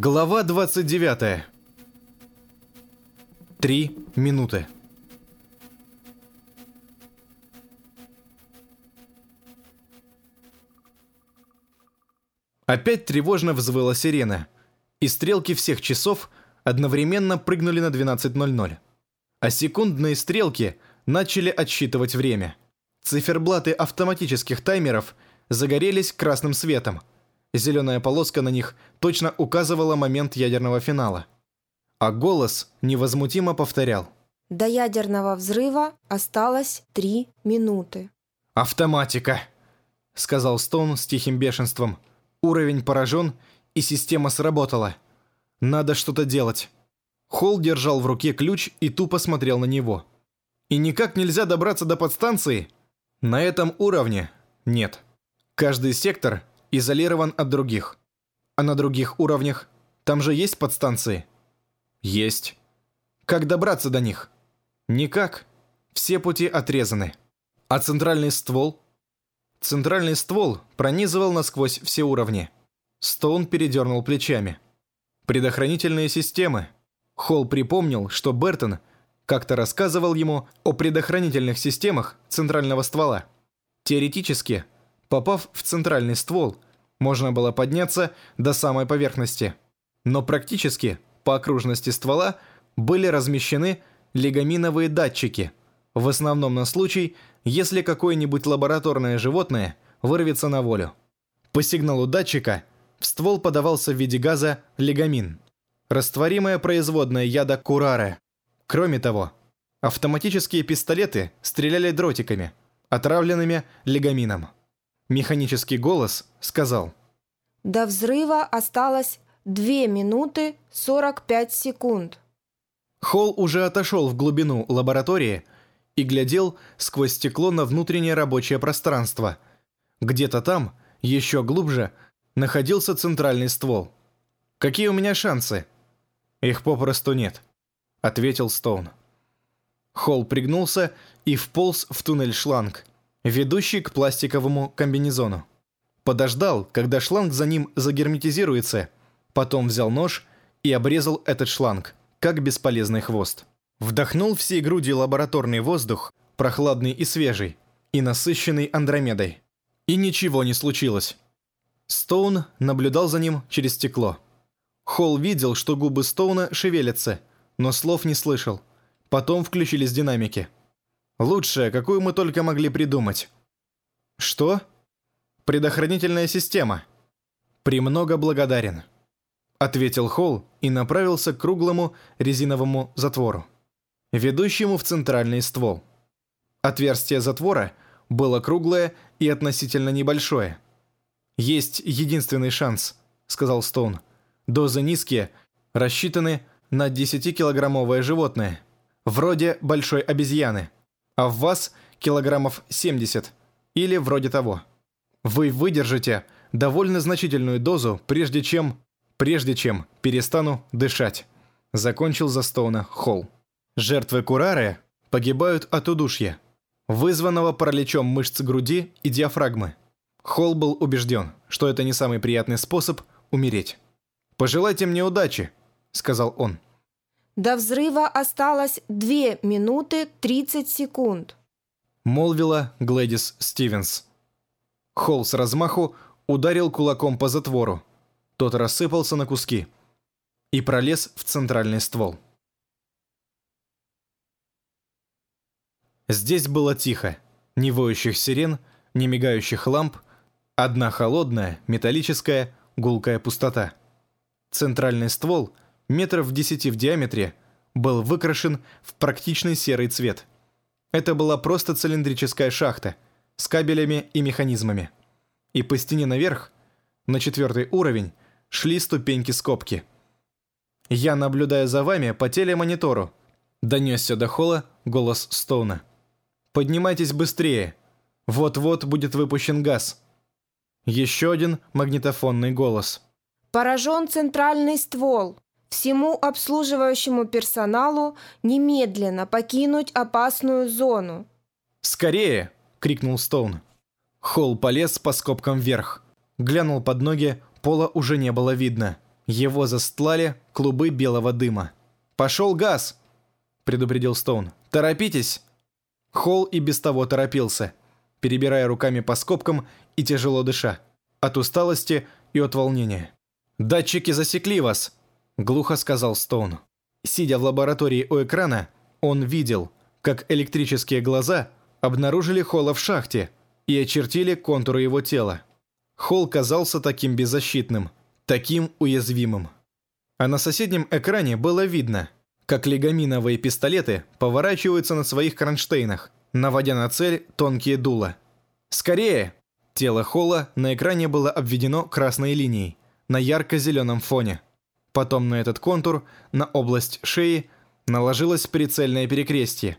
Глава 29. Три минуты. Опять тревожно взвыла сирена, и стрелки всех часов одновременно прыгнули на 12.00. А секундные стрелки начали отсчитывать время. Циферблаты автоматических таймеров загорелись красным светом – Зеленая полоска на них точно указывала момент ядерного финала. А голос невозмутимо повторял. До ядерного взрыва осталось три минуты. «Автоматика!» — сказал Стоун с тихим бешенством. «Уровень поражен, и система сработала. Надо что-то делать». Холл держал в руке ключ и тупо смотрел на него. «И никак нельзя добраться до подстанции?» «На этом уровне нет. Каждый сектор изолирован от других. А на других уровнях там же есть подстанции? Есть. Как добраться до них? Никак. Все пути отрезаны. А центральный ствол? Центральный ствол пронизывал насквозь все уровни. Стоун передернул плечами. Предохранительные системы. Холл припомнил, что Бертон как-то рассказывал ему о предохранительных системах центрального ствола. Теоретически, попав в центральный ствол, можно было подняться до самой поверхности. Но практически по окружности ствола были размещены лигаминовые датчики, в основном на случай, если какое-нибудь лабораторное животное вырвется на волю. По сигналу датчика в ствол подавался в виде газа лигамин, растворимое производное яда кураре. Кроме того, автоматические пистолеты стреляли дротиками, отравленными лигамином. Механический голос сказал. До взрыва осталось 2 минуты 45 секунд. Холл уже отошел в глубину лаборатории и глядел сквозь стекло на внутреннее рабочее пространство. Где-то там, еще глубже, находился центральный ствол. «Какие у меня шансы?» «Их попросту нет», — ответил Стоун. Холл пригнулся и вполз в туннель шланг — ведущий к пластиковому комбинезону. Подождал, когда шланг за ним загерметизируется, потом взял нож и обрезал этот шланг, как бесполезный хвост. Вдохнул всей грудью лабораторный воздух, прохладный и свежий, и насыщенный Андромедой. И ничего не случилось. Стоун наблюдал за ним через стекло. Холл видел, что губы Стоуна шевелятся, но слов не слышал. Потом включились динамики. Лучшая, какую мы только могли придумать. Что? Предохранительная система. Премного благодарен. Ответил Холл и направился к круглому резиновому затвору, ведущему в центральный ствол. Отверстие затвора было круглое и относительно небольшое. «Есть единственный шанс», — сказал Стоун. «Дозы низкие, рассчитаны на 10-килограммовое животное, вроде большой обезьяны а в вас килограммов 70 или вроде того. Вы выдержите довольно значительную дозу, прежде чем... прежде чем перестану дышать. Закончил за Стоуна Холл. Жертвы Курары погибают от удушья, вызванного параличом мышц груди и диафрагмы. Холл был убежден, что это не самый приятный способ умереть. «Пожелайте мне удачи», — сказал он. До взрыва осталось 2 минуты 30 секунд. Молвила Глэдис Стивенс. Холл с размаху ударил кулаком по затвору. Тот рассыпался на куски и пролез в центральный ствол. Здесь было тихо. Ни воющих сирен, ни мигающих ламп. Одна холодная, металлическая, гулкая пустота. Центральный ствол — метров в десяти в диаметре, был выкрашен в практичный серый цвет. Это была просто цилиндрическая шахта с кабелями и механизмами. И по стене наверх, на четвертый уровень, шли ступеньки скобки. «Я наблюдаю за вами по телемонитору», — донесся до холла голос Стоуна. «Поднимайтесь быстрее. Вот-вот будет выпущен газ». Еще один магнитофонный голос. «Поражен центральный ствол всему обслуживающему персоналу немедленно покинуть опасную зону. «Скорее!» — крикнул Стоун. Холл полез по скобкам вверх. Глянул под ноги, пола уже не было видно. Его застлали клубы белого дыма. «Пошел газ!» — предупредил Стоун. «Торопитесь!» Холл и без того торопился, перебирая руками по скобкам и тяжело дыша. От усталости и от волнения. «Датчики засекли вас!» — глухо сказал Стоун. Сидя в лаборатории у экрана, он видел, как электрические глаза обнаружили Холла в шахте и очертили контуры его тела. Холл казался таким беззащитным, таким уязвимым. А на соседнем экране было видно, как легаминовые пистолеты поворачиваются на своих кронштейнах, наводя на цель тонкие дула. «Скорее!» Тело Холла на экране было обведено красной линией на ярко-зеленом фоне. Потом на этот контур, на область шеи, наложилось прицельное перекрестие.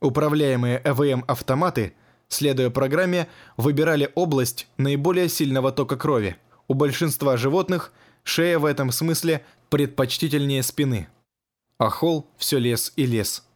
Управляемые ЭВМ-автоматы, следуя программе, выбирали область наиболее сильного тока крови. У большинства животных шея в этом смысле предпочтительнее спины. А Холл все лес и лес.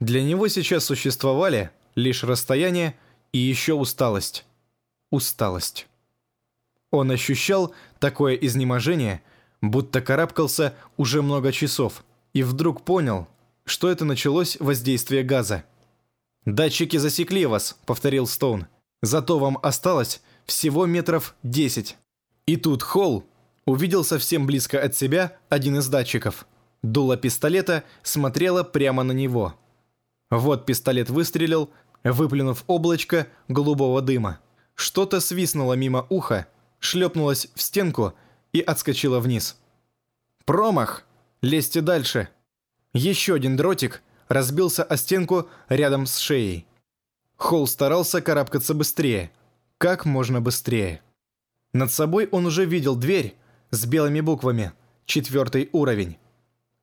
Для него сейчас существовали лишь расстояние и еще усталость. Усталость. Он ощущал такое изнеможение, будто карабкался уже много часов, и вдруг понял, что это началось воздействие газа. «Датчики засекли вас», — повторил Стоун. «Зато вам осталось всего метров десять». И тут Холл увидел совсем близко от себя один из датчиков. Дуло пистолета смотрело прямо на него. Вот пистолет выстрелил, выплюнув облачко голубого дыма. Что-то свистнуло мимо уха, шлепнулось в стенку и отскочило вниз. «Промах! Лезьте дальше!» Еще один дротик разбился о стенку рядом с шеей. Холл старался карабкаться быстрее. Как можно быстрее. Над собой он уже видел дверь с белыми буквами. Четвертый уровень.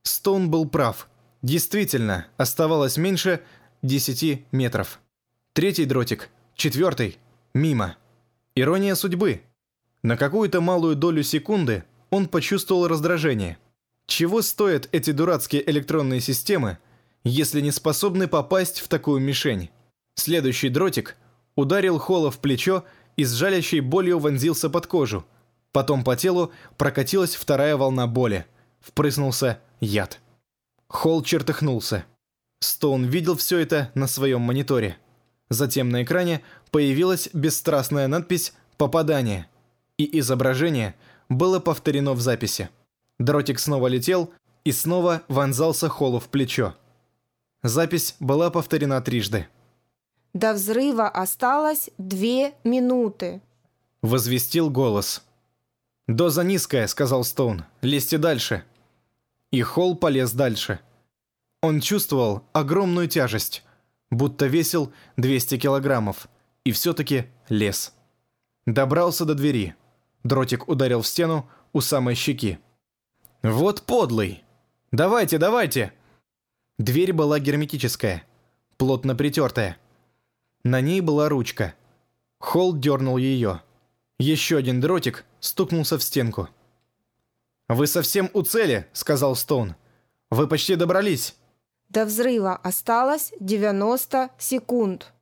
Стоун был прав. Действительно, оставалось меньше 10 метров. Третий дротик. Четвертый. Мимо. Ирония судьбы. На какую-то малую долю секунды он почувствовал раздражение. Чего стоят эти дурацкие электронные системы, если не способны попасть в такую мишень? Следующий дротик ударил Холла в плечо и с жалящей болью вонзился под кожу. Потом по телу прокатилась вторая волна боли. Впрыснулся яд. Холл чертыхнулся. Стоун видел все это на своем мониторе. Затем на экране появилась бесстрастная надпись «Попадание», и изображение было повторено в записи. Дротик снова летел и снова вонзался Холлу в плечо. Запись была повторена трижды. До взрыва осталось две минуты. Возвестил голос. «Доза низкая», — сказал Стоун. «Лезьте дальше». И Холл полез дальше. Он чувствовал огромную тяжесть, будто весил 200 килограммов, и все-таки лез. Добрался до двери. Дротик ударил в стену у самой щеки. «Вот подлый! Давайте, давайте!» Дверь была герметическая, плотно притертая. На ней была ручка. Холл дернул ее. Еще один дротик стукнулся в стенку. «Вы совсем у цели», — сказал Стоун. «Вы почти добрались». До взрыва осталось 90 секунд.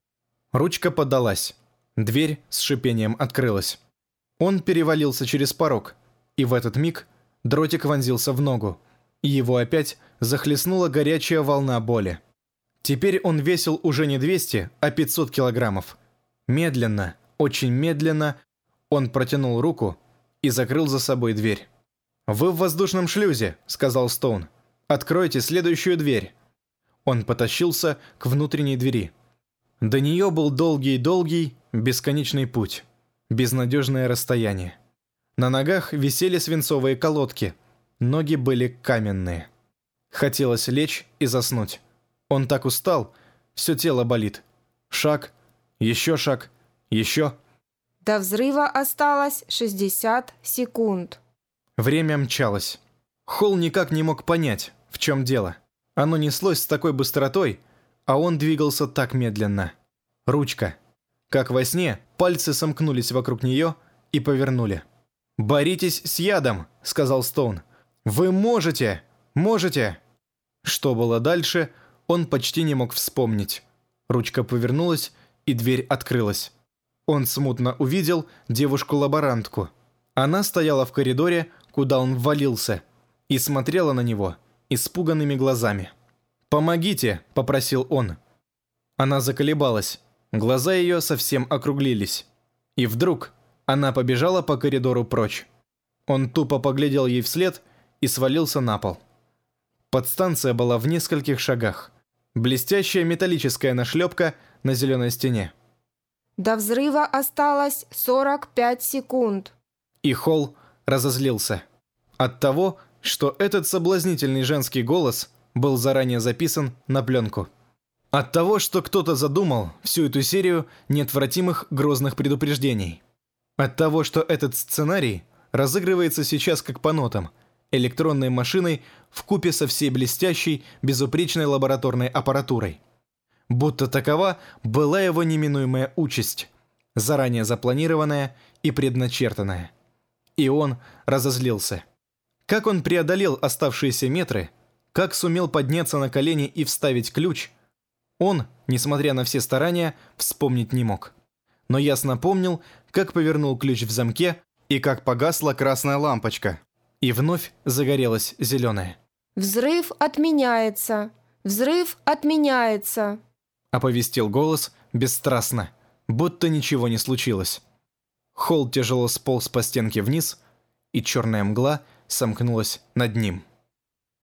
Ручка поддалась. Дверь с шипением открылась. Он перевалился через порог, и в этот миг дротик вонзился в ногу, и его опять захлестнула горячая волна боли. Теперь он весил уже не 200, а 500 килограммов. Медленно, очень медленно он протянул руку и закрыл за собой дверь. «Вы в воздушном шлюзе», — сказал Стоун. «Откройте следующую дверь». Он потащился к внутренней двери. До нее был долгий-долгий, бесконечный путь. Безнадежное расстояние. На ногах висели свинцовые колодки. Ноги были каменные. Хотелось лечь и заснуть. Он так устал, все тело болит. Шаг, еще шаг, еще. До взрыва осталось 60 секунд. Время мчалось. Холл никак не мог понять, в чем дело. Оно неслось с такой быстротой, а он двигался так медленно. Ручка. Как во сне, пальцы сомкнулись вокруг нее и повернули. «Боритесь с ядом», — сказал Стоун. «Вы можете! Можете!» Что было дальше, он почти не мог вспомнить. Ручка повернулась, и дверь открылась. Он смутно увидел девушку-лаборантку. Она стояла в коридоре, куда он ввалился, и смотрела на него испуганными глазами. «Помогите!» – попросил он. Она заколебалась, глаза ее совсем округлились. И вдруг она побежала по коридору прочь. Он тупо поглядел ей вслед и свалился на пол. Подстанция была в нескольких шагах. Блестящая металлическая нашлепка на зеленой стене. До взрыва осталось 45 секунд. И Холл разозлился. От того, что этот соблазнительный женский голос был заранее записан на пленку. От того, что кто-то задумал всю эту серию неотвратимых грозных предупреждений. От того, что этот сценарий разыгрывается сейчас как по нотам, электронной машиной в купе со всей блестящей, безупречной лабораторной аппаратурой. Будто такова была его неминуемая участь, заранее запланированная и предначертанная. И он разозлился. Как он преодолел оставшиеся метры, как сумел подняться на колени и вставить ключ, он, несмотря на все старания, вспомнить не мог. Но ясно помнил, как повернул ключ в замке и как погасла красная лампочка, и вновь загорелась зеленая. «Взрыв отменяется! Взрыв отменяется!» оповестил голос бесстрастно, будто ничего не случилось. Холл тяжело сполз по стенке вниз, и черная мгла сомкнулась над ним.